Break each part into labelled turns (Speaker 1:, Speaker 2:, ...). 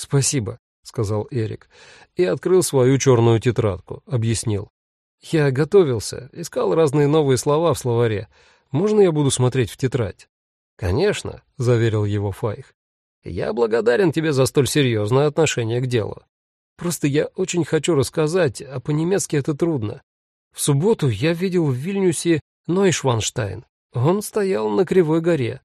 Speaker 1: «Спасибо», — сказал Эрик, и открыл свою черную тетрадку, объяснил. «Я готовился, искал разные новые слова в словаре. Можно я буду смотреть в тетрадь?» «Конечно», — заверил его Файх. «Я благодарен тебе за столь серьезное отношение к делу. Просто я очень хочу рассказать, а по-немецки это трудно. В субботу я видел в Вильнюсе Нойшванштайн. Он стоял на Кривой горе.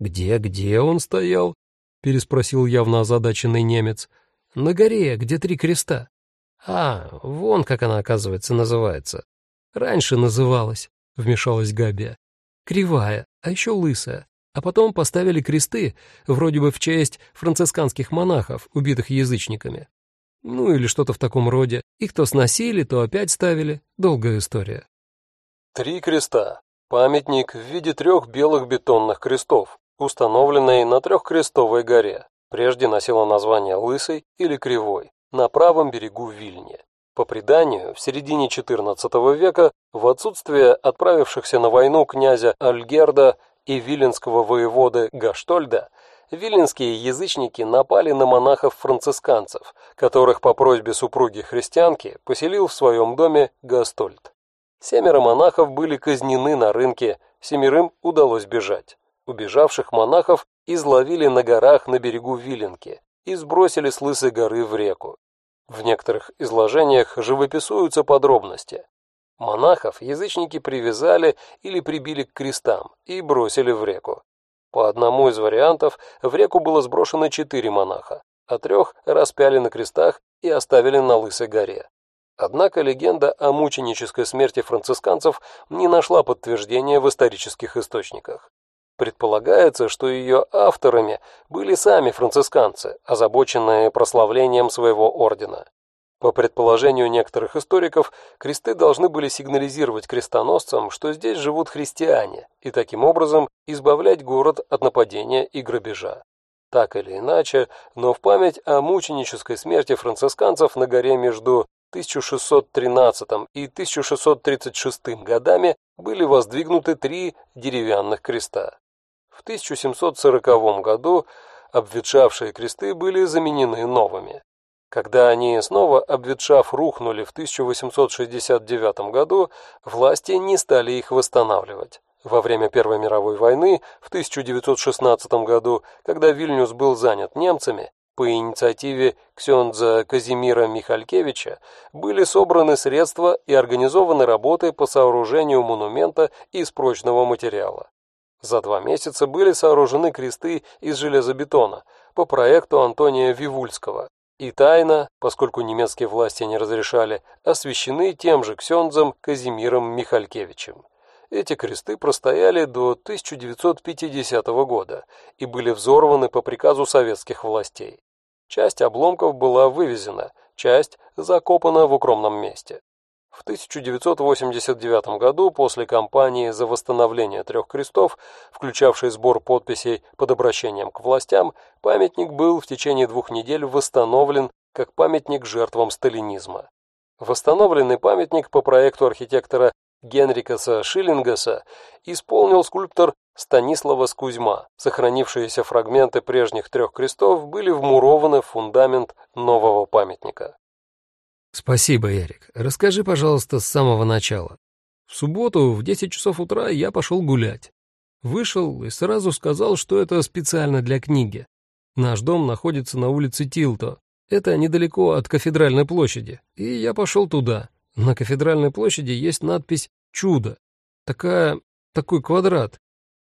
Speaker 1: «Где, где он стоял?» — переспросил явно озадаченный немец. «На горе, где три креста». «А, вон как она, оказывается, называется». «Раньше называлась», — вмешалась Габия. «Кривая, а еще лысая. А потом поставили кресты, вроде бы в честь францисканских монахов, убитых язычниками. Ну или что-то в таком роде. Их то сносили, то опять ставили. Долгая история.
Speaker 2: Три креста. Памятник в виде трех белых бетонных крестов, установленный на трехкрестовой горе. Прежде носила название Лысой или Кривой, на правом берегу Вильни. По преданию, в середине XIV века, в отсутствие отправившихся на войну князя Альгерда и виленского воеводы Гаштольда, виленские язычники напали на монахов-францисканцев, которых по просьбе супруги-христианки поселил в своем доме Гастольд. Семеро монахов были казнены на рынке, семерым удалось бежать. Убежавших монахов изловили на горах на берегу Виленки и сбросили с лысой горы в реку. В некоторых изложениях живописуются подробности. Монахов язычники привязали или прибили к крестам и бросили в реку. По одному из вариантов в реку было сброшено четыре монаха, а трех распяли на крестах и оставили на Лысой горе. Однако легенда о мученической смерти францисканцев не нашла подтверждения в исторических источниках. Предполагается, что ее авторами были сами францисканцы, озабоченные прославлением своего ордена. По предположению некоторых историков, кресты должны были сигнализировать крестоносцам, что здесь живут христиане, и таким образом избавлять город от нападения и грабежа. Так или иначе, но в память о мученической смерти францисканцев на горе между 1613 и 1636 годами были воздвигнуты три деревянных креста. В 1740 году обветшавшие кресты были заменены новыми. Когда они снова, обветшав, рухнули в 1869 году, власти не стали их восстанавливать. Во время Первой мировой войны в 1916 году, когда Вильнюс был занят немцами, по инициативе Ксендза Казимира Михалькевича были собраны средства и организованы работы по сооружению монумента из прочного материала. За два месяца были сооружены кресты из железобетона по проекту Антония Вивульского, и тайно, поскольку немецкие власти не разрешали, освящены тем же ксензом Казимиром Михалькевичем. Эти кресты простояли до 1950 года и были взорваны по приказу советских властей. Часть обломков была вывезена, часть закопана в укромном месте. В 1989 году, после кампании за восстановление трех крестов, включавшей сбор подписей под обращением к властям, памятник был в течение двух недель восстановлен как памятник жертвам сталинизма. Восстановленный памятник по проекту архитектора Генрикаса Шиллингаса исполнил скульптор Станислава Скузьма. Сохранившиеся фрагменты прежних трех крестов были вмурованы в фундамент нового памятника.
Speaker 1: «Спасибо, Эрик. Расскажи, пожалуйста, с самого начала. В субботу в 10 часов утра я пошел гулять. Вышел и сразу сказал, что это специально для книги. Наш дом находится на улице Тилто. Это недалеко от кафедральной площади. И я пошел туда. На кафедральной площади есть надпись «Чудо». Такая... такой квадрат.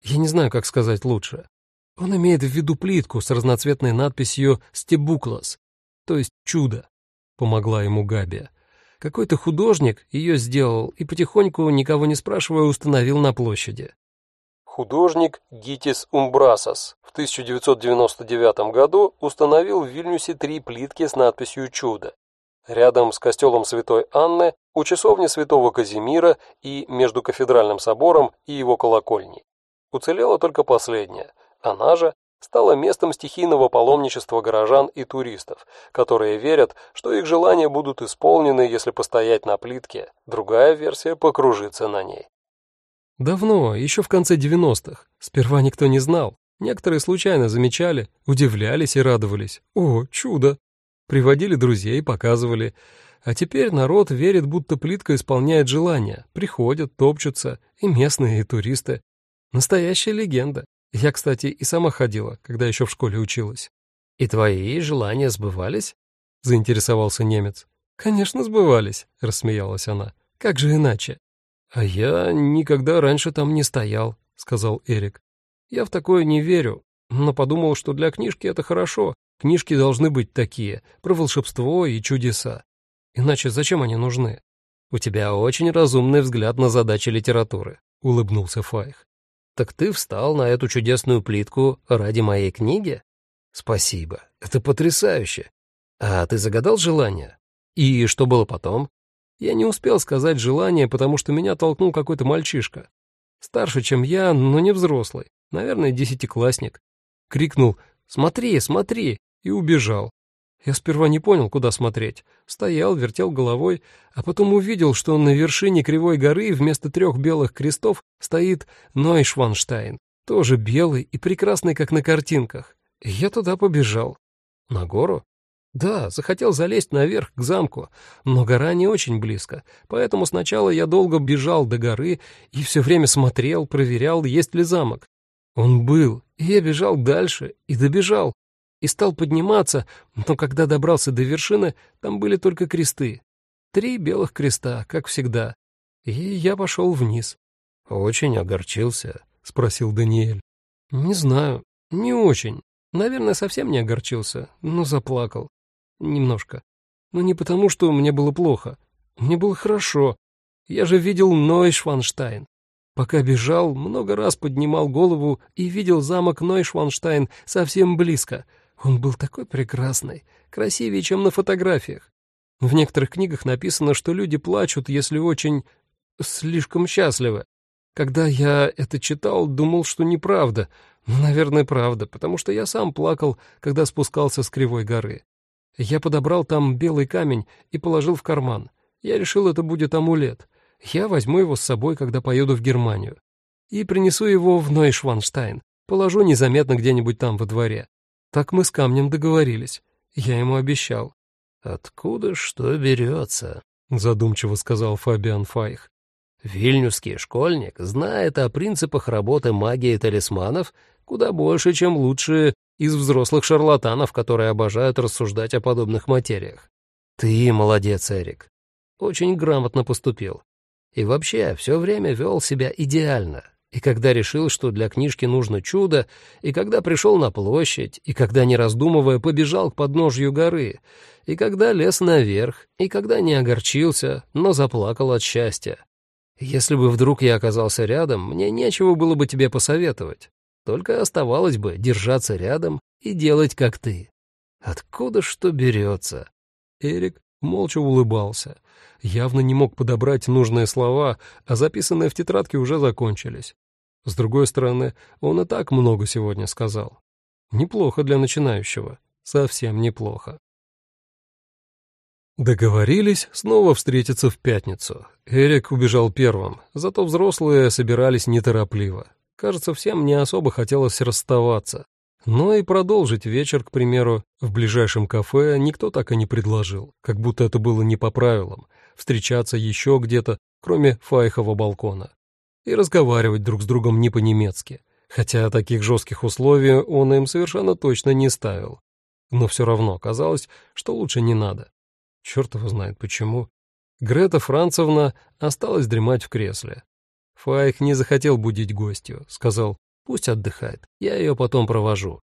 Speaker 1: Я не знаю, как сказать лучше. Он имеет в виду плитку с разноцветной надписью «Стебуклас», то есть «Чудо» помогла ему Габи. Какой-то художник ее сделал и потихоньку, никого не спрашивая, установил на площади.
Speaker 2: Художник Гитис Умбрасас в 1999 году установил в Вильнюсе три плитки с надписью «Чудо». Рядом с костелом Святой Анны, у часовни Святого Казимира и между кафедральным собором и его колокольней. Уцелела только последняя, она же стала местом стихийного паломничества горожан и туристов, которые верят, что их желания будут исполнены, если постоять на плитке, другая версия покружится на ней.
Speaker 1: Давно, еще в конце 90-х. Сперва никто не знал. Некоторые случайно замечали, удивлялись и радовались. О, чудо! Приводили друзей, показывали. А теперь народ верит, будто плитка исполняет желания. Приходят, топчутся, и местные, и туристы. Настоящая легенда. Я, кстати, и сама ходила, когда еще в школе училась.
Speaker 2: «И твои желания сбывались?»
Speaker 1: — заинтересовался немец. «Конечно, сбывались», — рассмеялась она. «Как же иначе?» «А я никогда раньше там не стоял», — сказал Эрик. Я в такое не верю, но подумал, что для книжки это хорошо. Книжки должны быть такие, про волшебство и чудеса. Иначе зачем они нужны?
Speaker 2: У тебя очень разумный взгляд на задачи литературы, улыбнулся Файх. Так ты встал на эту чудесную плитку ради моей книги? Спасибо, это потрясающе. А ты загадал желание? И что было потом?
Speaker 1: Я не успел сказать желание, потому что меня толкнул какой-то мальчишка. Старше, чем я, но не взрослый наверное, десятиклассник, крикнул «Смотри, смотри!» и убежал. Я сперва не понял, куда смотреть. Стоял, вертел головой, а потом увидел, что на вершине кривой горы вместо трех белых крестов стоит Нойшванштайн, тоже белый и прекрасный, как на картинках. Я туда побежал.
Speaker 2: На гору?
Speaker 1: Да, захотел залезть наверх к замку, но гора не очень близко, поэтому сначала я долго бежал до горы и все время смотрел, проверял, есть ли замок. Он был, и я бежал дальше, и добежал, и стал подниматься, но когда добрался до вершины, там были только кресты. Три белых креста, как всегда. И я пошел вниз.
Speaker 2: «Очень огорчился?»
Speaker 1: — спросил Даниэль. «Не знаю, не очень. Наверное, совсем не огорчился, но заплакал. Немножко. Но не потому, что мне было плохо. Мне было хорошо. Я же видел Нойшванштайн. Пока бежал, много раз поднимал голову и видел замок Нойшванштайн совсем близко. Он был такой прекрасный, красивее, чем на фотографиях. В некоторых книгах написано, что люди плачут, если очень... слишком счастливы. Когда я это читал, думал, что неправда. Но, наверное, правда, потому что я сам плакал, когда спускался с Кривой горы. Я подобрал там белый камень и положил в карман. Я решил, это будет амулет. Я возьму его с собой, когда поеду в Германию. И принесу его в Нойшванштайн. Положу незаметно где-нибудь там во дворе. Так мы с камнем договорились. Я ему обещал.
Speaker 2: «Откуда что берется?»
Speaker 1: — задумчиво сказал Фабиан Файх.
Speaker 2: «Вильнюсский школьник знает о принципах работы магии талисманов куда больше, чем лучшие из взрослых шарлатанов, которые обожают рассуждать о подобных материях. Ты молодец, Эрик. Очень грамотно поступил. И вообще, все время вел себя идеально. И когда решил, что для книжки нужно чудо, и когда пришел на площадь, и когда, не раздумывая, побежал к подножью горы, и когда лез наверх, и когда не огорчился, но заплакал от счастья. Если бы вдруг я оказался рядом, мне нечего было бы тебе посоветовать. Только оставалось бы держаться рядом и делать, как ты. Откуда что берется?
Speaker 1: Эрик молча улыбался явно не мог подобрать нужные слова, а записанные в тетрадке уже закончились. С другой стороны, он и так много сегодня сказал. Неплохо для начинающего, совсем неплохо. Договорились снова встретиться в пятницу. Эрик убежал первым, зато взрослые собирались неторопливо. Кажется, всем не особо хотелось расставаться. Но и продолжить вечер, к примеру, в ближайшем кафе никто так и не предложил, как будто это было не по правилам, встречаться еще где-то, кроме Файхова балкона, и разговаривать друг с другом не по-немецки, хотя таких жестких условий он им совершенно точно не ставил. Но все равно казалось, что лучше не надо. Черт его знает почему. Грета Францевна осталась дремать в кресле. Файх не захотел будить гостью, сказал, пусть отдыхает, я ее потом провожу.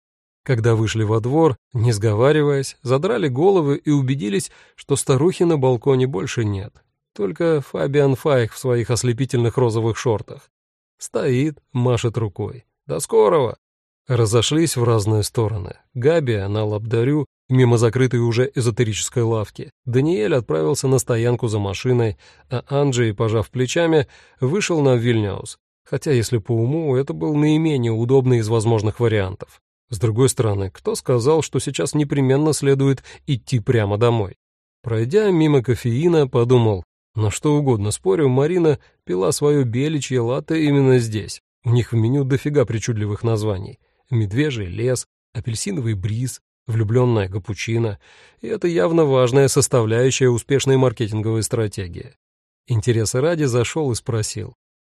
Speaker 1: Когда вышли во двор, не сговариваясь, задрали головы и убедились, что старухи на балконе больше нет. Только Фабиан Файх в своих ослепительных розовых шортах. Стоит, машет рукой. «До скорого!» Разошлись в разные стороны. Габи, она лабдарю, мимо закрытой уже эзотерической лавки. Даниэль отправился на стоянку за машиной, а Анджей, пожав плечами, вышел на Вильнюс, хотя, если по уму, это был наименее удобный из возможных вариантов. С другой стороны, кто сказал, что сейчас непременно следует идти прямо домой? Пройдя мимо кофеина, подумал, на что угодно спорю, Марина пила свое беличье латте именно здесь. У них в меню дофига причудливых названий. медвежий лес, апельсиновый бриз, влюбленная капучино, и это явно важная составляющая успешной маркетинговой стратегии. Интереса ради зашел и спросил.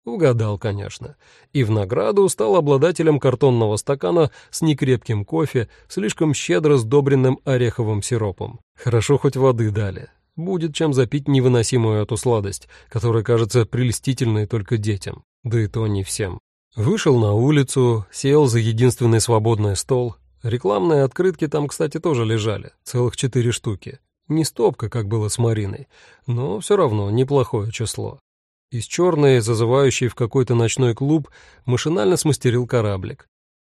Speaker 1: Угадал, конечно. И в награду стал обладателем картонного стакана с некрепким кофе, слишком щедро сдобренным ореховым сиропом. Хорошо хоть воды дали. Будет чем запить невыносимую эту сладость, которая кажется прелестительной только детям. Да и то не всем. Вышел на улицу, сел за единственный свободный стол. Рекламные открытки там, кстати, тоже лежали, целых четыре штуки. Не стопка, как было с Мариной, но все равно неплохое число. Из черной, зазывающей в какой-то ночной клуб, машинально смастерил кораблик.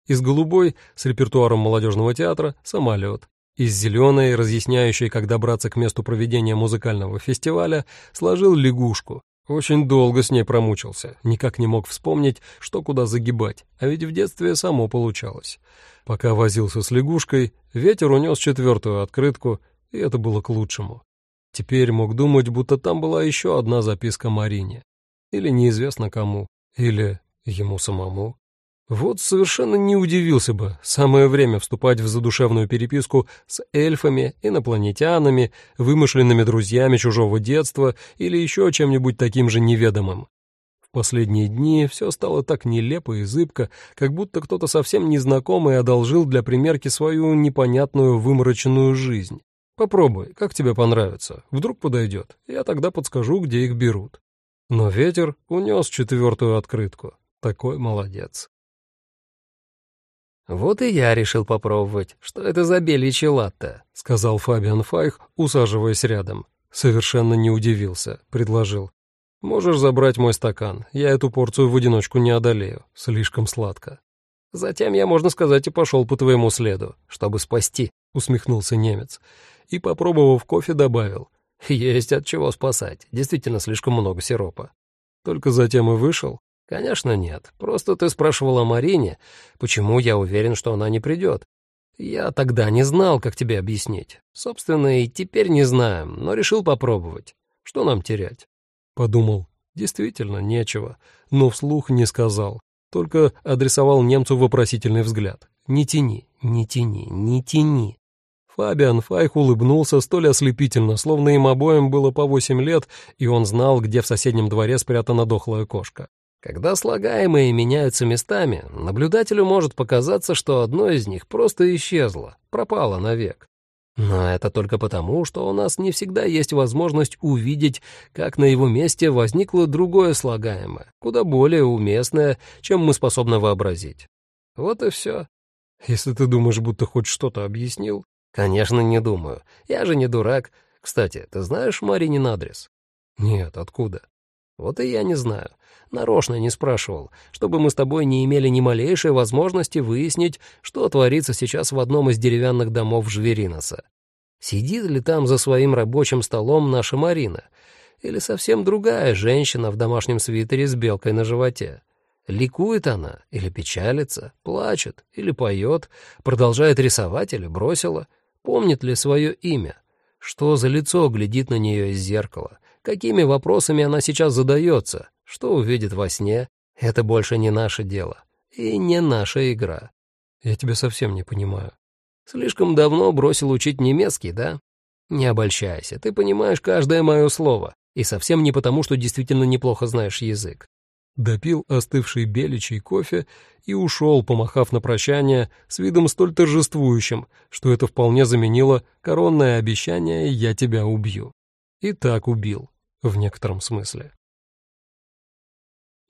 Speaker 1: Из голубой, с репертуаром молодежного театра, самолет. Из зеленой, разъясняющей, как добраться к месту проведения музыкального фестиваля, сложил лягушку. Очень долго с ней промучился, никак не мог вспомнить, что куда загибать, а ведь в детстве само получалось. Пока возился с лягушкой, ветер унес четвертую открытку, и это было к лучшему. Теперь мог думать, будто там была еще одна записка Марине. Или неизвестно кому, или ему самому. Вот совершенно не удивился бы, самое время вступать в задушевную переписку с эльфами, инопланетянами, вымышленными друзьями чужого детства или еще чем-нибудь таким же неведомым. В последние дни все стало так нелепо и зыбко, как будто кто-то совсем незнакомый одолжил для примерки свою непонятную вымороченную жизнь. Попробуй, как тебе понравится, вдруг подойдет, я тогда подскажу, где их берут. Но ветер унес четвертую открытку. Такой молодец.
Speaker 3: «Вот и я решил попробовать, что это за бельичье латте», —
Speaker 1: сказал Фабиан Файх, усаживаясь рядом. Совершенно не удивился, предложил. «Можешь забрать мой стакан, я эту порцию в одиночку не одолею, слишком сладко».
Speaker 3: «Затем я, можно сказать, и пошел по твоему следу, чтобы спасти», —
Speaker 1: усмехнулся немец. И, попробовав кофе, добавил.
Speaker 3: Есть от чего спасать. Действительно слишком много сиропа.
Speaker 1: Только затем и вышел?
Speaker 3: Конечно, нет. Просто ты спрашивал о Марине, почему я уверен, что она не придет. Я тогда не знал, как тебе объяснить. Собственно, и теперь не знаю, но решил попробовать. Что нам терять?
Speaker 1: Подумал. Действительно, нечего. Но вслух не сказал. Только адресовал немцу вопросительный взгляд. «Не тяни, не тяни, не тяни». Фабиан Файх улыбнулся столь ослепительно, словно им обоим было по восемь лет, и он знал, где в соседнем дворе спрятана дохлая кошка.
Speaker 3: Когда слагаемые меняются местами, наблюдателю может показаться, что одно из них просто исчезло, пропало навек. Но это только потому, что у нас не всегда есть возможность увидеть, как на его месте возникло другое слагаемое, куда более уместное, чем мы способны вообразить. Вот и все.
Speaker 1: Если ты думаешь, будто хоть что-то объяснил,
Speaker 3: «Конечно, не думаю. Я же не дурак. Кстати, ты знаешь Маринин адрес?»
Speaker 1: «Нет, откуда?»
Speaker 3: «Вот и я не знаю. Нарочно не спрашивал, чтобы мы с тобой не имели ни малейшей возможности выяснить, что творится сейчас в одном из деревянных домов Жвериноса. Сидит ли там за своим рабочим столом наша Марина? Или совсем другая женщина в домашнем свитере с белкой на животе?» Ликует она или печалится, плачет или поет, продолжает рисовать или бросила. Помнит ли свое имя? Что за лицо глядит на нее из зеркала? Какими вопросами она сейчас задается? Что увидит во сне? Это больше не наше дело. И не наша игра.
Speaker 1: Я тебя совсем не понимаю.
Speaker 3: Слишком давно бросил учить немецкий, да? Не обольщайся, ты понимаешь каждое мое слово. И совсем не потому, что действительно неплохо знаешь язык
Speaker 1: допил остывший беличий кофе и ушел, помахав на прощание с видом столь торжествующим, что это вполне заменило коронное обещание «я тебя убью». И так убил, в некотором смысле.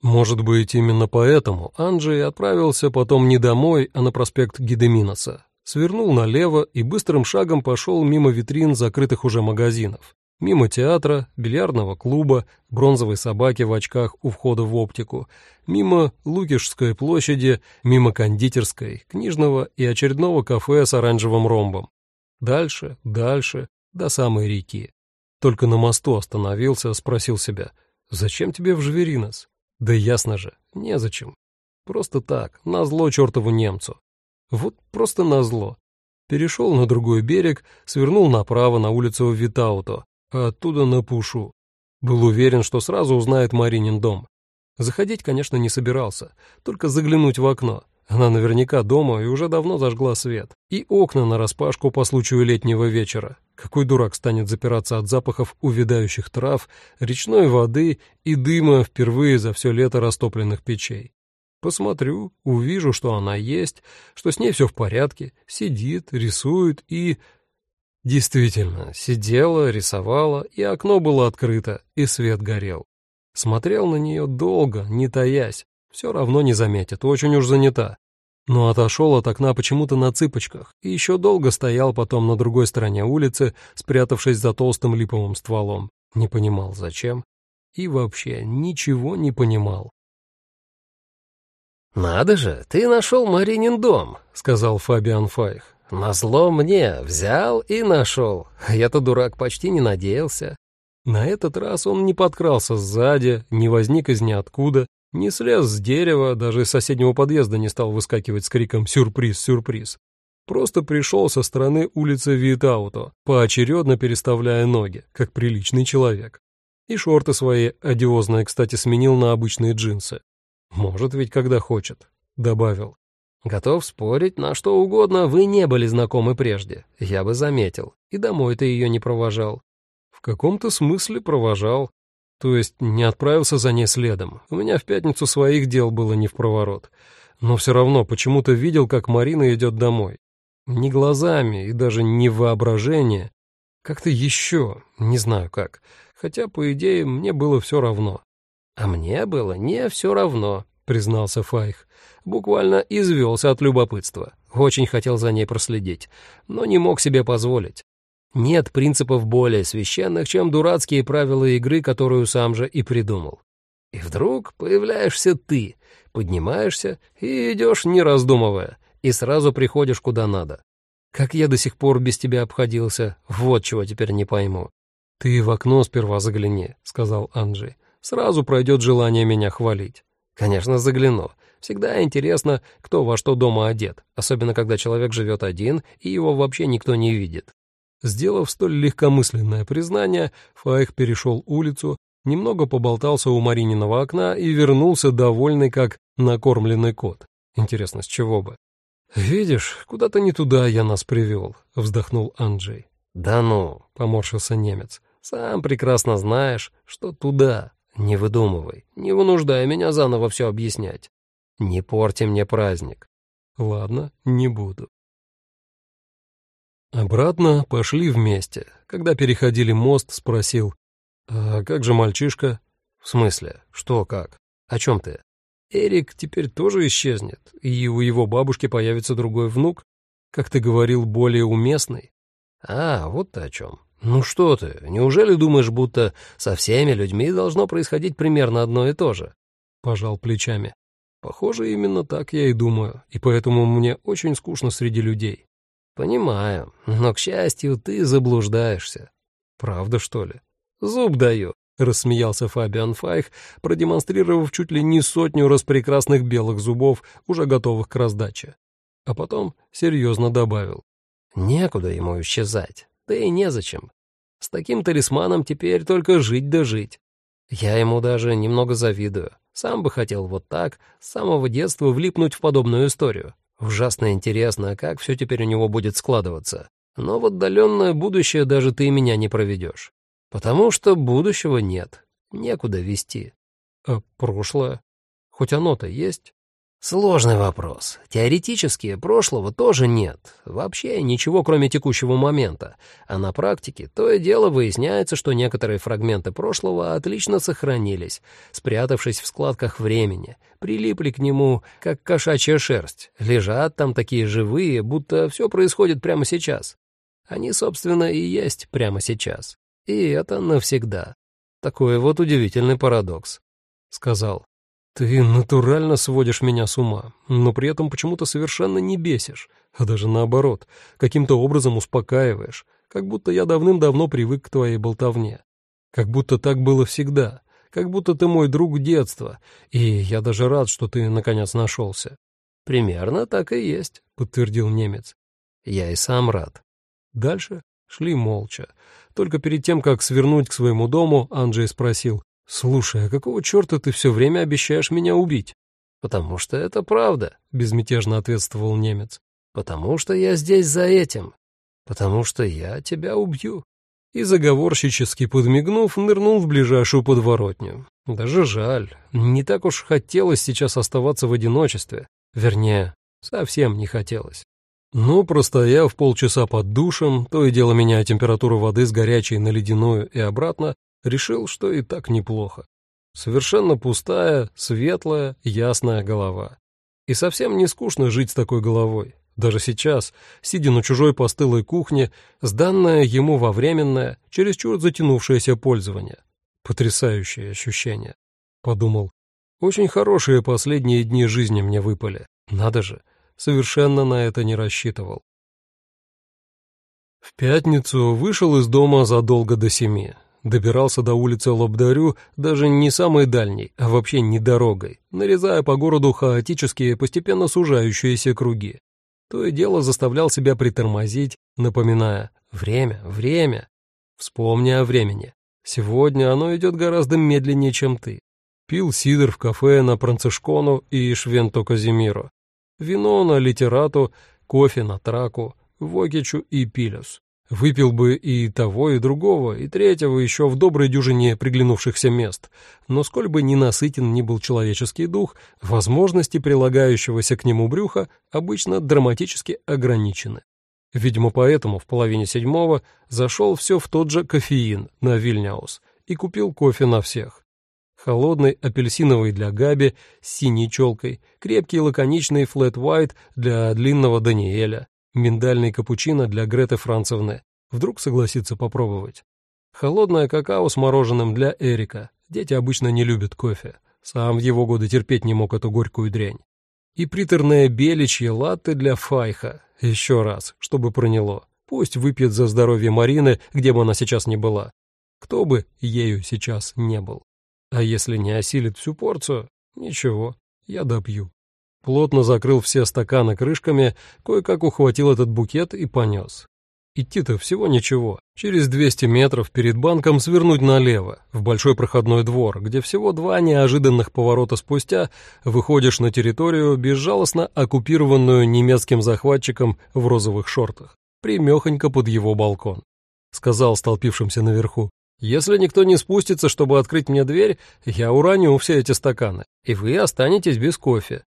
Speaker 1: Может быть, именно поэтому Анджей отправился потом не домой, а на проспект Гидеминоса, свернул налево и быстрым шагом пошел мимо витрин закрытых уже магазинов, Мимо театра, бильярдного клуба, бронзовой собаки в очках у входа в оптику, мимо Лукишской площади, мимо кондитерской, книжного и очередного кафе с оранжевым ромбом. Дальше, дальше, до самой реки. Только на мосту остановился, спросил себя, «Зачем тебе в Жверинос?» Да ясно же, незачем. Просто так, назло чертову немцу. Вот просто назло. Перешел на другой берег, свернул направо на улицу Витауто, а оттуда на Пушу. Был уверен, что сразу узнает Маринин дом. Заходить, конечно, не собирался, только заглянуть в окно, Она наверняка дома и уже давно зажгла свет. И окна нараспашку по случаю летнего вечера. Какой дурак станет запираться от запахов увядающих трав, речной воды и дыма впервые за все лето растопленных печей? Посмотрю, увижу, что она есть, что с ней все в порядке, сидит, рисует и... Действительно, сидела, рисовала, и окно было открыто, и свет горел. Смотрел на нее долго, не таясь, все равно не заметит, очень уж занята. Но отошел от окна почему-то на цыпочках и еще долго стоял потом на другой стороне улицы, спрятавшись за толстым липовым стволом. Не понимал, зачем. И вообще ничего не понимал.
Speaker 3: «Надо же, ты нашел Маринин дом», — сказал Фабиан Файх. «Назло мне, взял и нашел. Я-то дурак почти не надеялся».
Speaker 1: На этот раз он не подкрался сзади, не возник из ниоткуда, не слез с дерева, даже из соседнего подъезда не стал выскакивать с криком «Сюрприз! Сюрприз!». Просто пришел со стороны улицы Витауто, поочередно переставляя ноги, как приличный человек. И шорты свои одиозные, кстати, сменил на обычные джинсы. «Может ведь, когда хочет», — добавил.
Speaker 3: «Готов спорить, на что угодно, вы не были знакомы прежде. Я бы заметил. И домой ты ее не провожал».
Speaker 1: «В каком-то смысле провожал. То есть не отправился за ней следом. У меня в пятницу своих дел было не в проворот. Но все равно почему-то видел, как Марина идет домой. Не глазами и даже не воображение. Как-то еще, не знаю как. Хотя, по идее, мне было все равно.
Speaker 3: «А мне было не все равно», — признался Файх.
Speaker 1: Буквально извелся от любопытства. Очень хотел за ней проследить, но не мог себе позволить. Нет принципов более священных, чем дурацкие правила игры, которую сам же и придумал. И вдруг появляешься ты, поднимаешься и идешь, не раздумывая, и сразу приходишь куда надо. Как я до сих пор без тебя обходился, вот чего теперь не пойму. «Ты в окно сперва загляни», — сказал Анджей. «Сразу пройдет желание меня хвалить». «Конечно, загляну. Всегда интересно, кто во что дома одет, особенно когда человек живет один, и его вообще никто не видит. Сделав столь легкомысленное признание, Файх перешел улицу, немного поболтался у Марининого окна и вернулся довольный, как накормленный кот. Интересно, с чего бы? «Видишь, куда-то не туда я нас привел», — вздохнул Анджей.
Speaker 3: «Да ну», — поморщился немец, — «сам прекрасно знаешь, что туда. Не выдумывай, не вынуждай меня заново все объяснять. Не порти мне праздник».
Speaker 1: «Ладно, не буду». Обратно пошли вместе. Когда переходили мост, спросил, «А как же мальчишка?»
Speaker 3: «В смысле? Что как? О чем ты?»
Speaker 1: «Эрик теперь тоже исчезнет, и у его бабушки появится другой внук, как ты говорил, более уместный».
Speaker 3: «А, вот ты о чем. Ну что ты, неужели думаешь, будто со всеми людьми должно происходить примерно одно и то же?»
Speaker 1: Пожал плечами. «Похоже, именно так я и думаю, и поэтому мне очень скучно среди людей.
Speaker 3: «Понимаю, но, к счастью, ты заблуждаешься».
Speaker 1: «Правда, что ли?» «Зуб даю», — рассмеялся Фабиан Файх, продемонстрировав чуть ли не сотню распрекрасных белых зубов, уже готовых к раздаче. А потом серьезно добавил.
Speaker 3: «Некуда ему исчезать, да и незачем. С таким талисманом теперь только жить да жить. Я ему даже немного завидую. Сам бы хотел вот так, с самого детства влипнуть в подобную историю. Ужасно интересно, как все теперь у него будет складываться. Но в отдаленное будущее даже ты меня не проведешь. Потому что будущего нет. Некуда вести.
Speaker 1: А прошлое? Хоть оно-то есть?
Speaker 3: Сложный вопрос. Теоретически прошлого тоже нет. Вообще ничего, кроме текущего момента. А на практике то и дело выясняется, что некоторые фрагменты прошлого отлично сохранились, спрятавшись в складках времени, прилипли к нему, как кошачья шерсть, лежат там такие живые, будто все происходит прямо сейчас. Они, собственно, и есть прямо сейчас. И это навсегда. Такой вот удивительный парадокс. Сказал,
Speaker 1: «Ты натурально сводишь меня с ума, но при этом почему-то совершенно не бесишь, а даже наоборот, каким-то образом успокаиваешь, как будто я давным-давно привык к твоей болтовне. Как будто так было всегда, как будто ты мой друг детства, и я даже рад, что ты, наконец, нашелся».
Speaker 3: «Примерно так и есть», — подтвердил немец. «Я и сам рад».
Speaker 1: Дальше шли молча. Только перед тем, как свернуть к своему дому, Анджей спросил, «Слушай, а какого черта ты все время обещаешь меня убить?»
Speaker 3: «Потому что это правда», — безмятежно ответствовал немец. «Потому что я здесь за этим. Потому что я тебя убью». И заговорщически подмигнув, нырнул в ближайшую подворотню. Даже жаль. Не так уж хотелось сейчас оставаться в одиночестве. Вернее, совсем не хотелось. Но, простояв полчаса под душем, то и дело меняя температуру воды с горячей на ледяную и обратно, решил, что и так неплохо. Совершенно пустая, светлая, ясная голова. И совсем не скучно жить с такой головой. Даже сейчас, сидя на чужой постылой кухне, сданное ему во временное, чересчур затянувшееся пользование. Потрясающее ощущение. Подумал, очень хорошие последние дни жизни мне выпали. Надо же, совершенно на это не рассчитывал. В пятницу вышел из дома задолго до семи. Добирался до улицы Лобдарю даже не самой дальней, а вообще не дорогой, нарезая по городу хаотические, постепенно сужающиеся круги. То и дело заставлял себя притормозить, напоминая «Время, время». Вспомни о времени. Сегодня оно идет гораздо медленнее, чем ты. Пил сидр в кафе на Францишкону и Швенто Казимиро. Вино на Литерату, кофе на Траку, Вокичу и Пилюс. Выпил бы и того, и другого, и третьего еще в доброй дюжине приглянувшихся мест, но сколь бы ненасытен ни был человеческий дух, возможности прилагающегося к нему брюха обычно драматически ограничены. Видимо, поэтому в половине седьмого зашел все в тот же кофеин на Вильняус и купил кофе на всех. Холодный апельсиновый для Габи с синей челкой, крепкий лаконичный флэт-вайт для длинного Даниэля, Миндальный капучино для Греты Францевны. Вдруг согласится попробовать. Холодное какао с мороженым для Эрика. Дети обычно не любят кофе. Сам в его годы терпеть не мог эту горькую дрянь. И приторное беличье латте для Файха. Еще раз, чтобы проняло. Пусть выпьет за здоровье Марины, где бы она сейчас ни была. Кто бы ею сейчас не был. А если не осилит всю порцию, ничего, я допью плотно закрыл все стаканы крышками, кое-как ухватил этот букет и понес. Идти-то всего ничего. Через 200 метров перед банком свернуть налево, в большой проходной двор, где всего два неожиданных поворота спустя выходишь на территорию, безжалостно оккупированную немецким захватчиком в розовых шортах, примехонько под его балкон. Сказал столпившимся наверху, «Если никто не спустится, чтобы открыть мне дверь, я уроню все эти стаканы, и вы останетесь без кофе.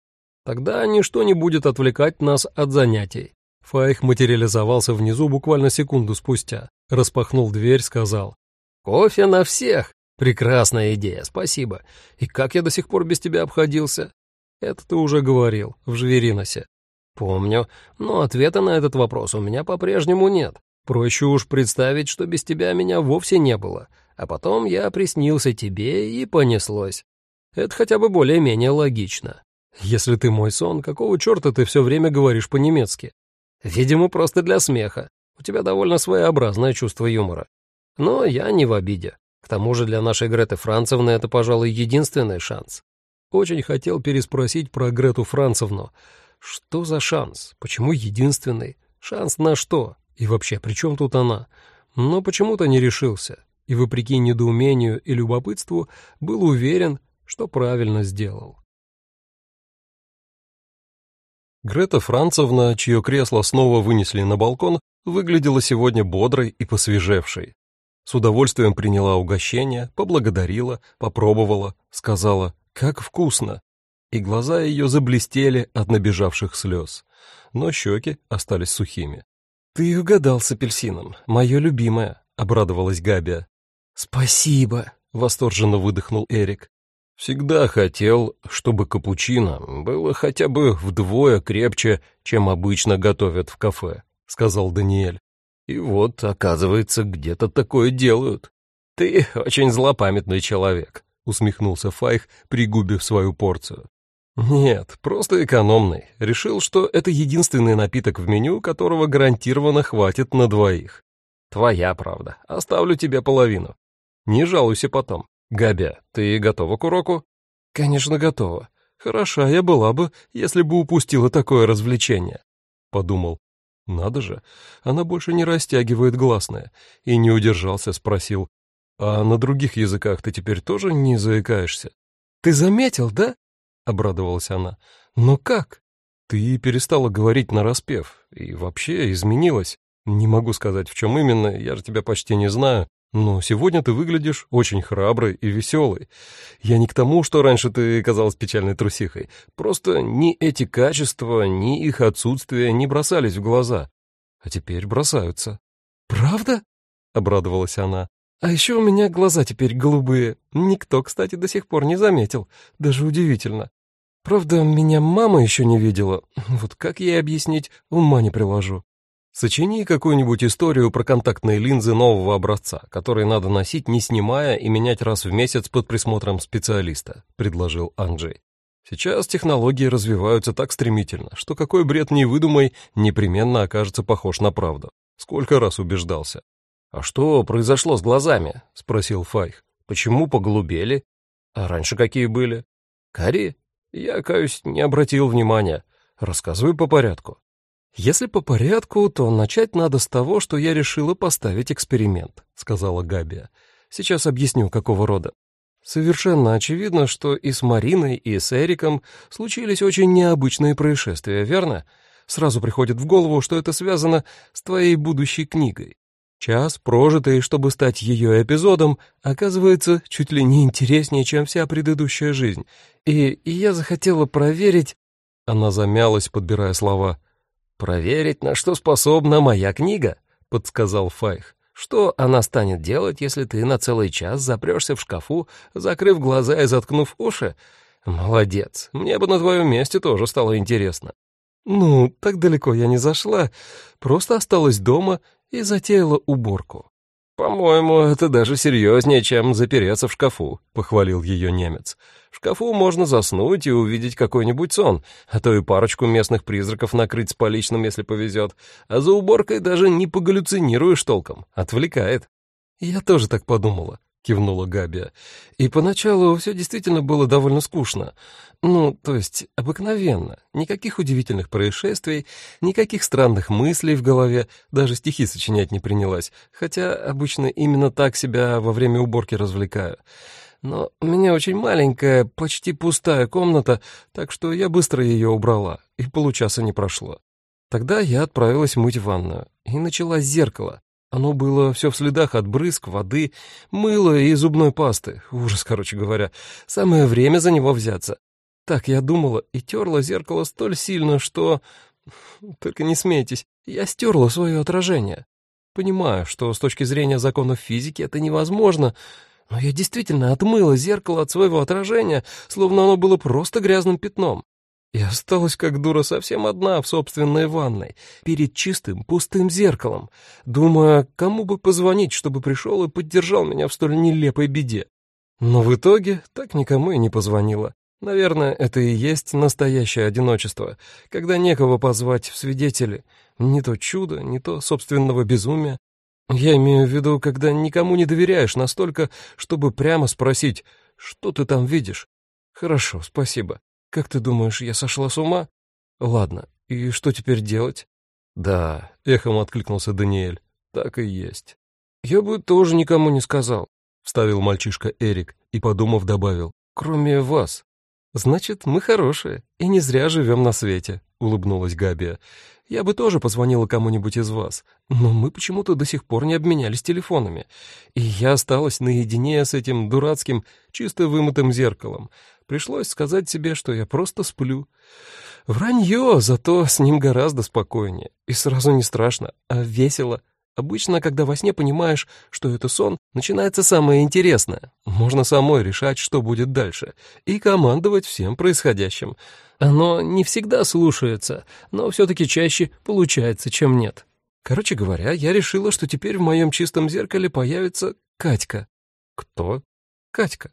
Speaker 3: Тогда ничто не будет отвлекать нас от занятий. Файх материализовался внизу буквально секунду спустя. Распахнул дверь, сказал. «Кофе на всех! Прекрасная идея, спасибо. И как я до сих пор без тебя обходился?» «Это ты уже говорил, в Жвериносе». «Помню, но ответа на этот вопрос у меня по-прежнему нет. Проще уж представить, что без тебя меня вовсе не было, а потом я приснился тебе и понеслось. Это хотя бы более-менее логично. Если ты мой сон, какого черта ты все время говоришь по-немецки? Видимо, просто для смеха. У тебя довольно своеобразное чувство юмора. Но я не в обиде. К тому же для нашей Греты Францевны это, пожалуй, единственный шанс. Очень хотел переспросить про Грету Францевну. Что за шанс? Почему единственный? Шанс на что? И вообще, при чем тут она? Но почему-то не решился. И, вопреки недоумению и любопытству, был уверен, что правильно сделал. Грета Францевна, чье кресло снова вынесли на балкон, выглядела сегодня бодрой и посвежевшей. С удовольствием приняла угощение, поблагодарила, попробовала, сказала «как вкусно!» и глаза ее заблестели от набежавших слез, но щеки остались сухими. «Ты угадал с апельсином, мое любимое», — обрадовалась Габия. «Спасибо», — восторженно выдохнул Эрик. Всегда хотел, чтобы капучино было хотя бы вдвое крепче, чем обычно готовят в кафе, сказал Даниэль. И вот, оказывается, где-то такое делают. Ты очень злопамятный человек, усмехнулся Файх, пригубив свою порцию. Нет, просто экономный. Решил, что это единственный напиток в меню, которого гарантированно хватит на двоих. Твоя правда. Оставлю тебе половину. Не жалуйся потом. «Габя, ты готова к уроку?» «Конечно, готова. Хороша я была бы, если бы упустила такое развлечение», — подумал. «Надо же, она больше не растягивает гласное». И не удержался, спросил. «А на других языках ты теперь тоже не заикаешься?» «Ты заметил, да?»
Speaker 1: обрадовалась она. «Но как?» «Ты перестала говорить на распев и вообще изменилась. Не могу сказать, в чем именно, я же тебя почти не знаю, но сегодня ты выглядишь очень храброй и веселой. Я не к тому, что раньше ты казалась печальной трусихой. Просто ни эти качества, ни их отсутствие не бросались в глаза. А теперь бросаются». «Правда?» — обрадовалась она. «А еще у меня глаза теперь голубые. Никто, кстати, до сих пор не заметил. Даже удивительно. Правда, меня мама еще не видела. Вот как ей объяснить, ума не приложу».
Speaker 2: Сочини какую-нибудь историю про контактные линзы нового образца, которые надо носить, не снимая, и менять раз в месяц под присмотром специалиста, предложил Анджей. Сейчас технологии развиваются так стремительно, что какой бред не выдумай, непременно окажется похож на правду. Сколько раз убеждался. «А что произошло с глазами?» — спросил Файх. «Почему поголубели? А раньше какие были?» «Кари? Я, каюсь, не обратил внимания. Рассказывай по порядку».
Speaker 1: «Если по порядку, то начать надо с того, что я решила поставить эксперимент», — сказала Габия. «Сейчас объясню, какого рода. Совершенно очевидно, что и с Мариной, и с Эриком случились очень необычные происшествия, верно? Сразу приходит в голову, что это связано с твоей будущей книгой. Час, прожитый, чтобы стать ее эпизодом, оказывается чуть ли не интереснее, чем вся предыдущая жизнь. И, и я захотела проверить...» Она замялась, подбирая слова —
Speaker 3: «Проверить, на что способна моя книга», — подсказал Файх. «Что она станет делать, если ты на целый час запрешься в шкафу, закрыв глаза и заткнув уши? Молодец, мне бы на твоем месте тоже стало интересно».
Speaker 1: «Ну, так далеко я не зашла, просто осталась дома и затеяла уборку».
Speaker 3: «По-моему, это даже серьезнее, чем запереться в шкафу», — похвалил ее немец. «В шкафу можно заснуть и увидеть какой-нибудь сон, а то и парочку местных призраков накрыть с поличным, если повезет. А за уборкой даже не погаллюцинируешь толком. Отвлекает».
Speaker 1: «Я тоже так подумала», — кивнула Габия. «И поначалу все действительно было довольно скучно. Ну, то есть обыкновенно. Никаких удивительных происшествий, никаких странных мыслей в голове, даже стихи сочинять не принялась, хотя обычно именно так себя во время уборки развлекаю. Но у меня очень маленькая, почти пустая комната, так что я быстро ее убрала, и получаса не прошло. Тогда я отправилась мыть ванную, и начала с зеркала. Оно было все в следах от брызг, воды, мыла и зубной пасты. Ужас, короче говоря. Самое время за него взяться. Так я думала и терла зеркало столь сильно, что... Только не смейтесь, я стерла свое отражение. Понимаю, что с точки зрения законов физики это невозможно, но я действительно отмыла зеркало от своего отражения, словно оно было просто грязным пятном. И осталась как дура совсем одна в собственной ванной, перед чистым, пустым зеркалом, думая, кому бы позвонить, чтобы пришел и поддержал меня в столь нелепой беде. Но в итоге так никому и не позвонила. Наверное, это и есть настоящее одиночество, когда некого позвать в свидетели. Не то чудо, не то собственного безумия. Я имею в виду, когда никому не доверяешь настолько, чтобы прямо спросить, что ты там видишь. Хорошо, спасибо. Как ты думаешь, я сошла с ума? Ладно, и что теперь делать?
Speaker 2: Да, эхом откликнулся Даниэль. Так и есть.
Speaker 1: Я бы тоже никому не сказал,
Speaker 2: вставил мальчишка Эрик и, подумав, добавил.
Speaker 1: Кроме вас. «Значит, мы хорошие и не зря живем на свете», — улыбнулась Габия. «Я бы тоже позвонила кому-нибудь из вас, но мы почему-то до сих пор не обменялись телефонами, и я осталась наедине с этим дурацким, чисто вымытым зеркалом. Пришлось сказать себе, что я просто сплю. Вранье, зато с ним гораздо спокойнее, и сразу не страшно, а весело». Обычно, когда во сне понимаешь, что это сон, начинается самое интересное. Можно самой решать, что будет дальше, и командовать всем происходящим. Оно не всегда слушается, но все-таки чаще получается, чем нет. Короче говоря, я решила, что теперь в моем чистом зеркале появится Катька.
Speaker 2: Кто?
Speaker 1: Катька.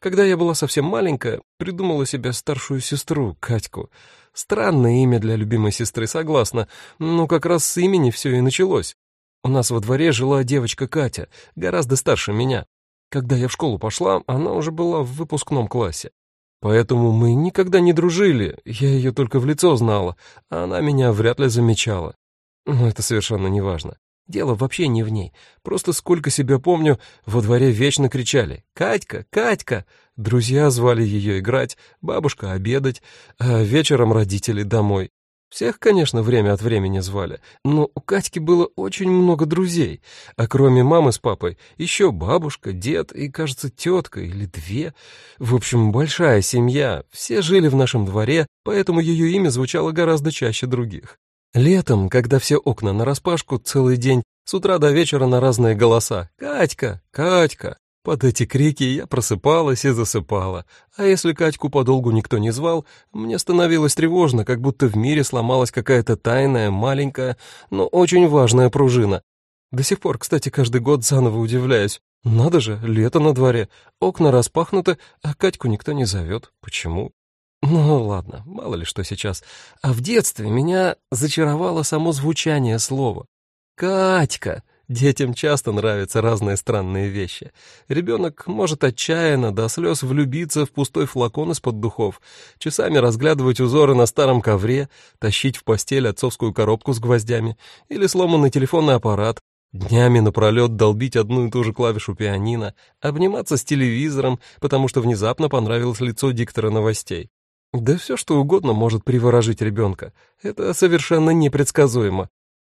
Speaker 1: Когда я была совсем маленькая, придумала себе старшую сестру, Катьку. Странное имя для любимой сестры, согласна, но как раз с имени все и началось. У нас во дворе жила девочка Катя, гораздо старше меня. Когда я в школу пошла, она уже была в выпускном классе. Поэтому мы никогда не дружили, я ее только в лицо знала, а она меня вряд ли замечала. Но это совершенно не важно. Дело вообще не в ней. Просто сколько себя помню, во дворе вечно кричали «Катька! Катька!». Друзья звали ее играть, бабушка обедать, а вечером родители домой. Всех, конечно, время от времени звали, но у Катьки было очень много друзей, а кроме мамы с папой еще бабушка, дед и, кажется, тетка или две. В общем, большая семья, все жили в нашем дворе, поэтому ее имя звучало гораздо чаще других. Летом, когда все окна нараспашку целый день, с утра до вечера на разные голоса «Катька! Катька!» Под эти крики я просыпалась и засыпала, а если Катьку подолгу никто не звал, мне становилось тревожно, как будто в мире сломалась какая-то тайная, маленькая, но очень важная пружина. До сих пор, кстати, каждый год заново удивляюсь. Надо же, лето на дворе, окна распахнуты, а Катьку никто не зовет. Почему? Ну ладно, мало ли что сейчас. А в детстве меня зачаровало само звучание слова. «Катька!» Детям часто нравятся разные странные вещи. Ребенок может отчаянно до слез влюбиться в пустой флакон из-под духов, часами разглядывать узоры на старом ковре, тащить в постель отцовскую коробку с гвоздями или сломанный телефонный аппарат, днями напролет долбить одну и ту же клавишу пианино, обниматься с телевизором, потому что внезапно понравилось лицо диктора новостей. Да все что угодно может приворожить ребенка. Это совершенно непредсказуемо.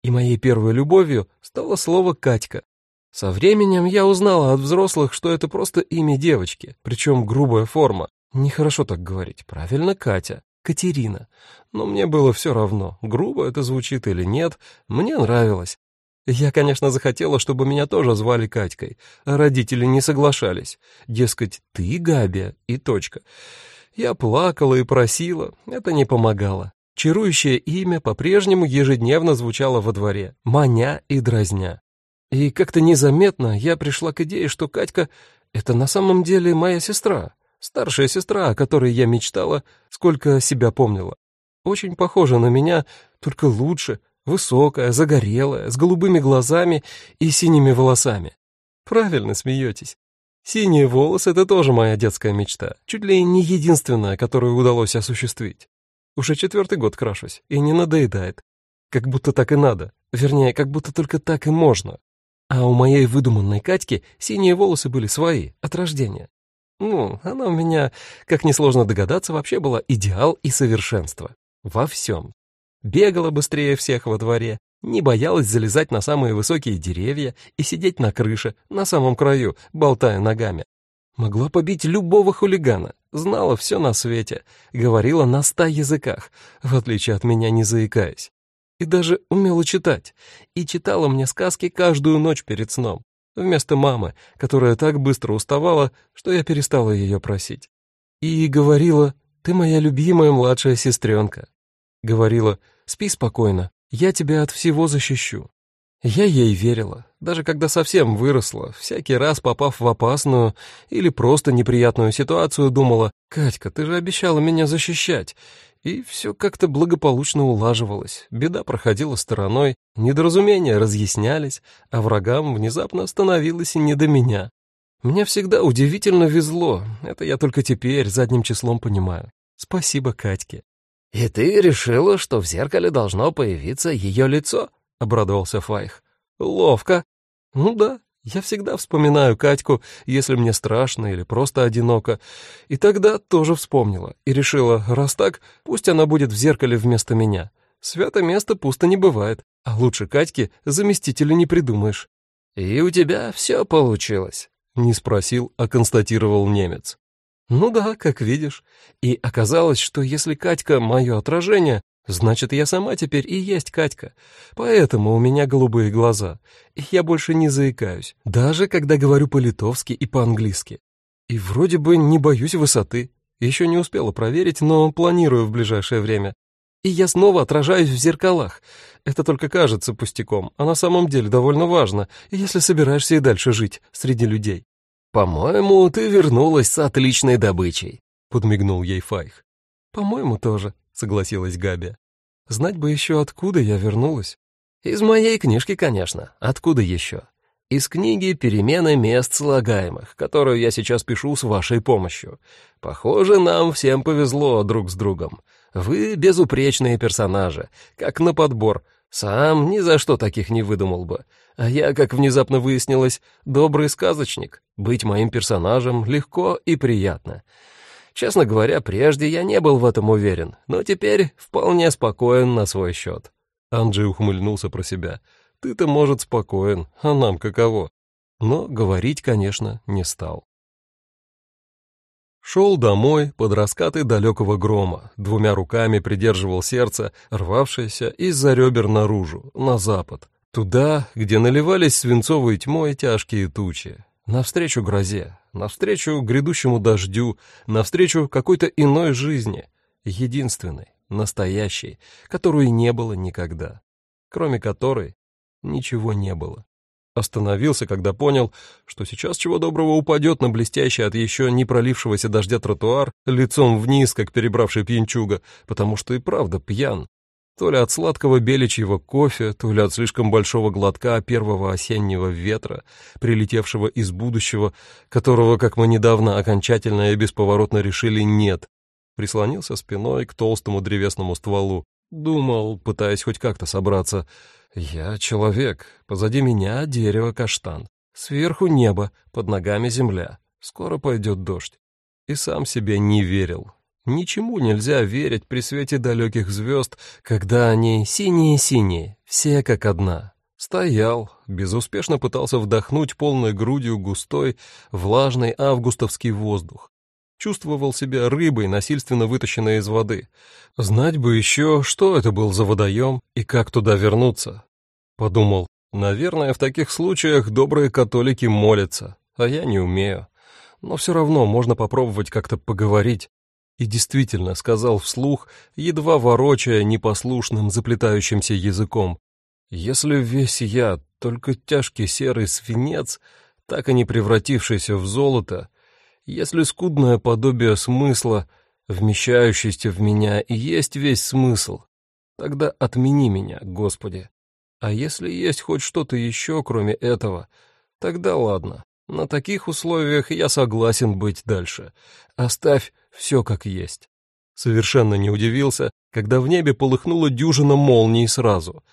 Speaker 1: И моей первой любовью стало слово «Катька». Со временем я узнала от взрослых, что это просто имя девочки, причем грубая форма. Нехорошо так говорить, правильно, Катя, Катерина. Но мне было все равно, грубо это звучит или нет, мне нравилось. Я, конечно, захотела, чтобы меня тоже звали Катькой, а родители не соглашались. Дескать, ты Габия и точка. Я плакала и просила, это не помогало. Чарующее имя по-прежнему ежедневно звучало во дворе, маня и дразня. И как-то незаметно я пришла к идее, что Катька — это на самом деле моя сестра, старшая сестра, о которой я мечтала, сколько себя помнила. Очень похожа на меня, только лучше, высокая, загорелая, с голубыми глазами и синими волосами. Правильно смеетесь. Синие волосы — это тоже моя детская мечта, чуть ли не единственная, которую удалось осуществить. Уже четвертый год крашусь, и не надоедает. Как будто так и надо. Вернее, как будто только так и можно. А у моей выдуманной Катьки синие волосы были свои, от рождения. Ну, она у меня, как несложно догадаться, вообще была идеал и совершенство. Во всем. Бегала быстрее всех во дворе, не боялась залезать на самые высокие деревья и сидеть на крыше, на самом краю, болтая ногами. Могла побить любого хулигана, знала все на свете, говорила на ста языках, в отличие от меня не заикаясь. И даже умела читать, и читала мне сказки каждую ночь перед сном, вместо мамы, которая так быстро уставала, что я перестала ее просить. И говорила, ты моя любимая младшая сестренка. Говорила, спи спокойно, я тебя от всего защищу. Я ей верила, даже когда совсем выросла, всякий раз попав в опасную или просто неприятную ситуацию, думала, «Катька, ты же обещала меня защищать». И все как-то благополучно улаживалось, беда проходила стороной, недоразумения разъяснялись, а врагам внезапно становилось и не до меня. Мне всегда удивительно везло, это я только теперь задним числом понимаю. Спасибо Катьке.
Speaker 3: «И ты решила, что в зеркале должно появиться ее лицо?»
Speaker 1: — обрадовался Файх. «Ловко. Ну да, я всегда вспоминаю Катьку, если мне страшно или просто одиноко. И тогда тоже вспомнила и решила, раз так, пусть она будет в зеркале вместо меня. Свято место пусто не бывает, а лучше Катьки заместителя не придумаешь».
Speaker 3: «И у тебя все получилось?» — не спросил, а констатировал немец.
Speaker 1: «Ну да, как видишь. И оказалось, что если Катька — мое отражение, Значит, я сама теперь и есть Катька. Поэтому у меня голубые глаза. И я больше не заикаюсь, даже когда говорю по-литовски и по-английски. И вроде бы не боюсь высоты. Еще не успела проверить, но планирую в ближайшее время. И я снова отражаюсь в зеркалах. Это только кажется пустяком, а на самом деле довольно важно, если собираешься и дальше жить среди людей.
Speaker 3: «По-моему, ты вернулась с отличной добычей», — подмигнул ей Файх.
Speaker 1: «По-моему, тоже», согласилась Габи. Знать бы еще, откуда я вернулась.
Speaker 3: Из моей книжки, конечно. Откуда еще? Из книги «Перемены мест слагаемых», которую я сейчас пишу с вашей помощью. Похоже, нам всем повезло друг с другом. Вы безупречные персонажи, как на подбор. Сам ни за что таких не выдумал бы. А я, как внезапно выяснилось, добрый сказочник. Быть моим персонажем легко и приятно. Честно говоря, прежде я не был в этом уверен, но теперь вполне спокоен на свой счет.
Speaker 2: Анджей ухмыльнулся про себя. «Ты-то, может, спокоен, а нам каково?» Но говорить, конечно, не стал. Шел домой под раскаты далекого грома, двумя руками придерживал сердце, рвавшееся из-за ребер наружу, на запад, туда, где наливались свинцовой тьмой тяжкие тучи, навстречу грозе, навстречу грядущему дождю, навстречу какой-то иной жизни, единственной, настоящей, которой не было никогда, кроме которой ничего не было. Остановился, когда понял, что сейчас чего доброго упадет на блестящий от еще не пролившегося дождя тротуар, лицом вниз, как перебравший пьянчуга, потому что и правда пьян. То ли от сладкого беличьего кофе, то ли от слишком большого глотка первого осеннего ветра, прилетевшего из будущего, которого, как мы недавно окончательно и бесповоротно решили, нет. Прислонился спиной к толстому древесному стволу. Думал, пытаясь хоть как-то собраться — я человек, позади меня дерево каштан, сверху небо, под ногами земля. Скоро пойдет дождь. И сам себе не верил. Ничему нельзя верить при свете далеких звезд, когда они синие-синие, все как одна. Стоял, безуспешно пытался вдохнуть полной грудью густой, влажный августовский воздух. Чувствовал себя рыбой, насильственно вытащенной из воды. Знать бы еще, что это был за водоем и как туда вернуться. Подумал, наверное, в таких случаях добрые католики молятся, а я не умею. Но все равно можно попробовать как-то поговорить. И действительно сказал вслух, едва ворочая непослушным заплетающимся языком. Если весь я только тяжкий серый свинец, так и не превратившийся в золото, если скудное подобие смысла, вмещающееся в меня, и есть весь смысл, тогда отмени меня, Господи. А если есть хоть что-то еще, кроме этого, тогда ладно. На таких условиях я согласен быть дальше. Оставь все как есть. Совершенно не удивился, когда в небе полыхнула дюжина молний сразу.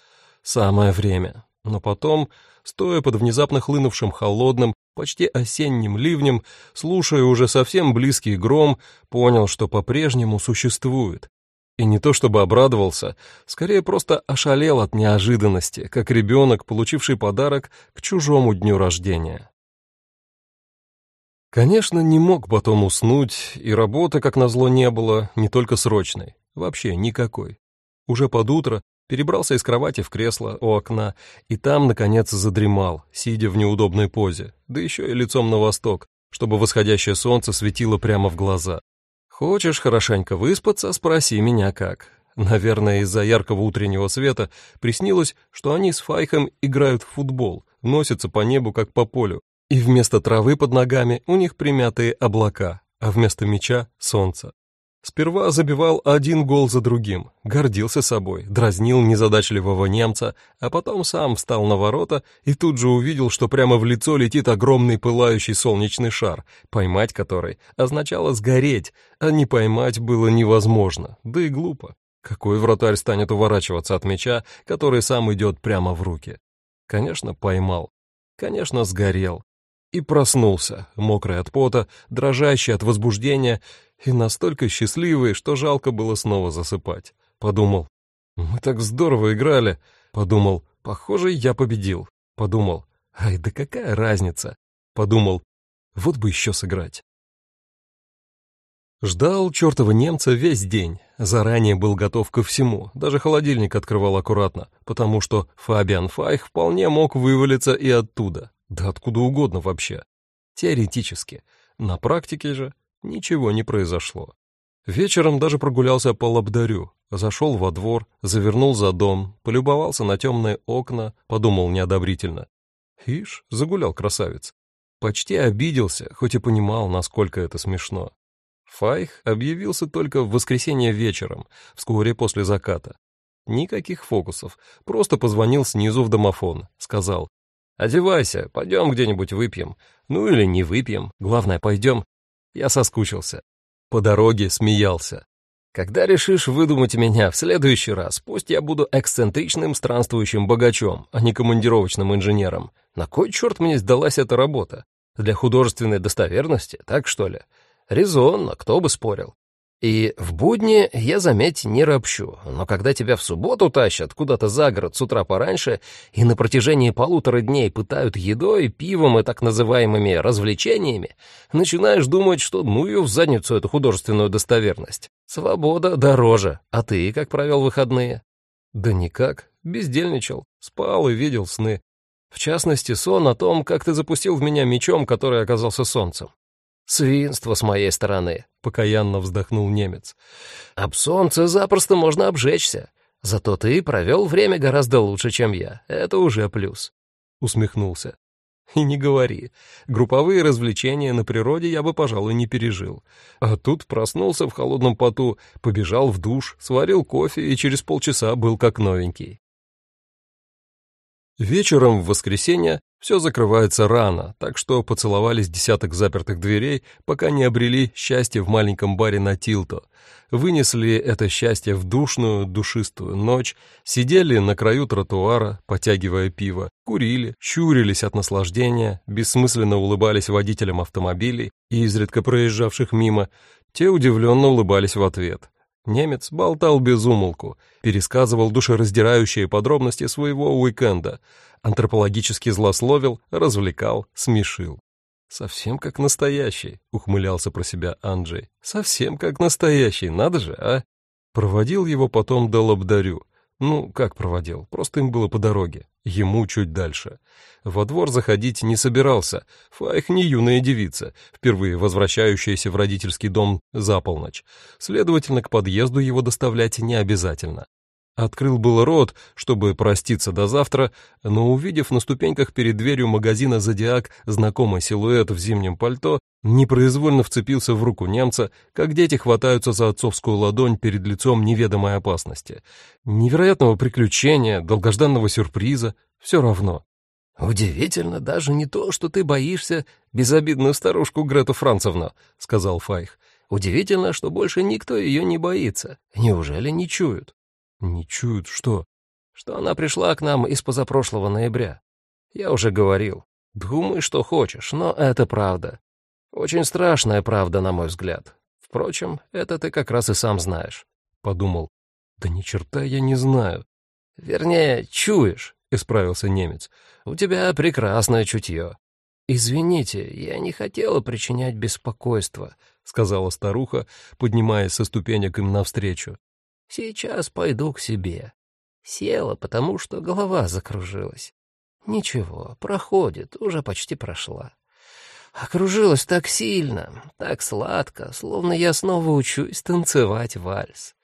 Speaker 2: Самое время. Но потом, стоя под внезапно хлынувшим холодным, почти осенним ливнем, слушая уже совсем близкий гром, понял, что по-прежнему существует, и не то чтобы обрадовался, скорее просто ошалел от неожиданности, как ребенок, получивший подарок к чужому дню рождения. Конечно, не мог потом уснуть, и работы, как назло, не было, не только срочной, вообще никакой. Уже под утро перебрался из кровати в кресло у окна, и там, наконец, задремал, сидя в неудобной позе, да еще и лицом на восток, чтобы восходящее солнце светило прямо в глаза. Хочешь хорошенько выспаться, спроси меня как. Наверное, из-за яркого утреннего света приснилось, что они с Файхом играют в футбол, носятся по небу, как по полю, и вместо травы под ногами у них примятые облака, а вместо мяча — солнце. Сперва забивал один гол за другим, гордился собой, дразнил незадачливого немца, а потом сам встал на ворота и тут же увидел, что прямо в лицо летит огромный пылающий солнечный шар, поймать который означало сгореть, а не поймать было невозможно, да и глупо. Какой вратарь станет уворачиваться от мяча, который сам идет прямо в руки? Конечно, поймал. Конечно, сгорел. И проснулся, мокрый от пота, дрожащий от возбуждения и настолько счастливый, что жалко было снова засыпать. Подумал, мы так здорово играли. Подумал, похоже, я победил. Подумал, ай, да какая разница? Подумал, вот бы еще сыграть. Ждал чертова немца весь день, заранее был готов ко всему, даже холодильник открывал аккуратно, потому что Фабиан Файх вполне мог вывалиться и оттуда, да откуда угодно вообще. Теоретически. На практике же Ничего не произошло. Вечером даже прогулялся по лабдарю, зашел во двор, завернул за дом, полюбовался на темные окна, подумал неодобрительно. Ишь, загулял красавец. Почти обиделся, хоть и понимал, насколько это смешно. Файх объявился только в воскресенье вечером, вскоре после заката. Никаких фокусов, просто позвонил снизу в домофон, сказал «Одевайся, пойдем где-нибудь выпьем. Ну или не выпьем, главное, пойдем, я соскучился. По дороге смеялся.
Speaker 3: Когда решишь выдумать меня в следующий раз, пусть я буду эксцентричным странствующим богачом, а не командировочным инженером. На кой черт мне сдалась эта работа? Для художественной достоверности, так что ли? Резонно, кто бы спорил. И в будни я, заметь, не ропщу, но когда тебя в субботу тащат куда-то за город с утра пораньше и на протяжении полутора дней пытают едой, пивом и так называемыми развлечениями, начинаешь думать, что ну ее в задницу эту художественную достоверность. Свобода дороже. А ты как провел выходные?
Speaker 1: Да никак. Бездельничал. Спал и видел сны. В частности, сон о том, как ты запустил в меня мечом, который оказался солнцем.
Speaker 3: «Свинство с моей стороны», —
Speaker 1: покаянно вздохнул немец.
Speaker 3: «Об солнце запросто можно обжечься. Зато ты провел время гораздо лучше, чем я. Это уже плюс».
Speaker 1: Усмехнулся. И не говори. Групповые развлечения на природе я бы, пожалуй, не пережил. А тут проснулся в холодном поту, побежал в душ, сварил кофе и через полчаса был как новенький. Вечером в воскресенье все закрывается рано, так что поцеловались десяток запертых дверей, пока не обрели счастье в маленьком баре на Тилто. Вынесли это счастье в душную, душистую ночь, сидели на краю тротуара, потягивая пиво, курили, щурились от наслаждения, бессмысленно улыбались водителям автомобилей, изредка проезжавших мимо, те удивленно улыбались в ответ. Немец болтал без умолку, пересказывал душераздирающие подробности своего уикенда, антропологически злословил, развлекал, смешил. «Совсем как настоящий», — ухмылялся про себя Анджей. «Совсем как настоящий, надо же, а?» Проводил его потом до Лабдарю. Ну, как проводил, просто им было по дороге, ему чуть дальше. Во двор заходить не собирался, Файх не юная девица, впервые возвращающаяся в родительский дом за полночь. Следовательно, к подъезду его доставлять не обязательно. Открыл был рот, чтобы проститься до завтра, но, увидев на ступеньках перед дверью магазина «Зодиак» знакомый силуэт в зимнем пальто, непроизвольно вцепился в руку немца, как дети хватаются за отцовскую ладонь перед лицом неведомой опасности. Невероятного приключения, долгожданного сюрприза — все равно.
Speaker 3: «Удивительно даже не то, что ты боишься безобидную старушку Грету Францевну», — сказал Файх. «Удивительно, что больше никто ее не боится. Неужели не чуют?»
Speaker 1: Не чуют что?
Speaker 3: Что она пришла к нам из позапрошлого ноября. Я уже говорил. Думай, что хочешь, но это правда. Очень страшная правда, на мой взгляд. Впрочем, это ты как раз и сам знаешь.
Speaker 1: Подумал. Да ни черта я не знаю.
Speaker 3: Вернее, чуешь, исправился немец. У тебя прекрасное чутье. «Извините, я не хотела причинять беспокойство», — сказала старуха, поднимаясь со ступенек им навстречу. Сейчас пойду к себе. Села, потому что голова закружилась. Ничего, проходит, уже почти прошла. Окружилась так сильно, так сладко, словно я снова учусь танцевать вальс.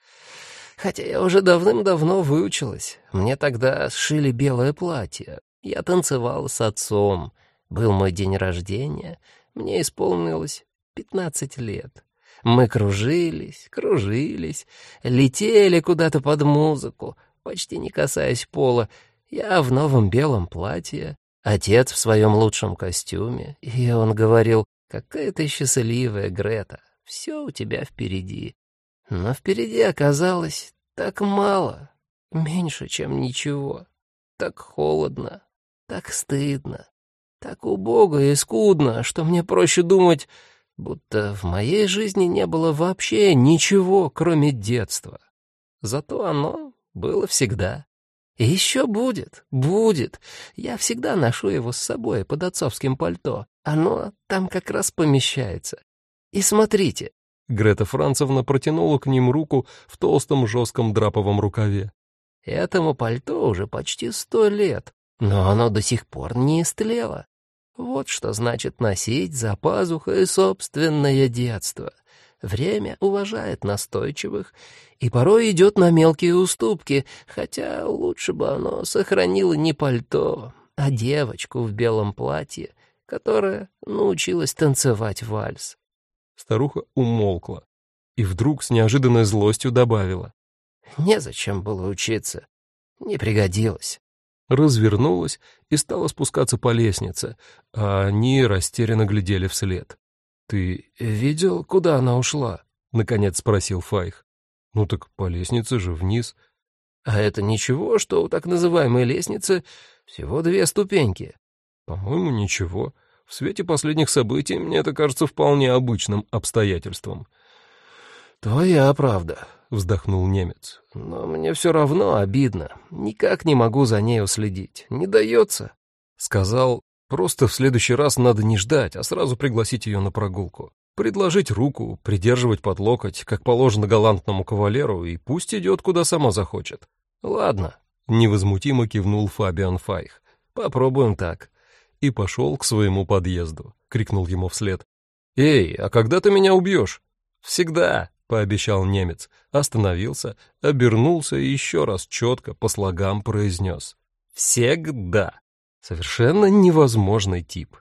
Speaker 3: Хотя я уже давным-давно выучилась. Мне тогда сшили белое платье. Я танцевала с отцом. Был мой день рождения. Мне исполнилось пятнадцать лет. Мы кружились, кружились, летели куда-то под музыку, почти не касаясь пола. Я в новом белом платье, отец в своем лучшем костюме, и он говорил, «Какая ты счастливая, Грета, все у тебя впереди». Но впереди оказалось так мало, меньше, чем ничего, так холодно, так стыдно, так убого и скудно, что мне проще думать, будто в моей жизни не было вообще ничего, кроме детства. Зато оно было всегда. И еще будет, будет. Я всегда ношу его с собой под отцовским пальто. Оно там как раз помещается. И смотрите.
Speaker 1: Грета Францевна протянула к ним руку в толстом жестком драповом рукаве.
Speaker 3: Этому пальто уже почти сто лет, но оно до сих пор не истлело. Вот что значит носить за пазухой собственное детство. Время уважает настойчивых и порой идет на мелкие уступки, хотя лучше бы оно сохранило не пальто, а девочку в белом платье, которая научилась танцевать вальс.
Speaker 1: Старуха умолкла и вдруг с неожиданной злостью добавила.
Speaker 3: «Незачем было учиться. Не пригодилось
Speaker 1: развернулась и стала спускаться по лестнице, а они растерянно глядели вслед. «Ты видел, куда она ушла?» — наконец спросил Файх. Ну так по лестнице же вниз.
Speaker 3: А это ничего, что у так называемой лестницы всего две ступеньки?
Speaker 1: По-моему, ничего. В свете последних событий мне это кажется вполне обычным обстоятельством.
Speaker 3: «Твоя правда», — вздохнул немец. «Но мне все равно обидно. Никак не могу за ней уследить. Не дается».
Speaker 1: Сказал, просто в следующий раз надо не ждать, а сразу пригласить ее на прогулку. Предложить руку, придерживать под локоть, как положено галантному кавалеру, и пусть идет, куда сама захочет.
Speaker 3: «Ладно», —
Speaker 1: невозмутимо кивнул Фабиан Файх.
Speaker 3: «Попробуем так».
Speaker 1: И пошел к своему подъезду, — крикнул ему вслед. «Эй, а когда ты меня убьешь?»
Speaker 3: «Всегда», — пообещал немец, остановился, обернулся и еще раз четко по слогам произнес. «Всегда».
Speaker 1: Совершенно невозможный тип.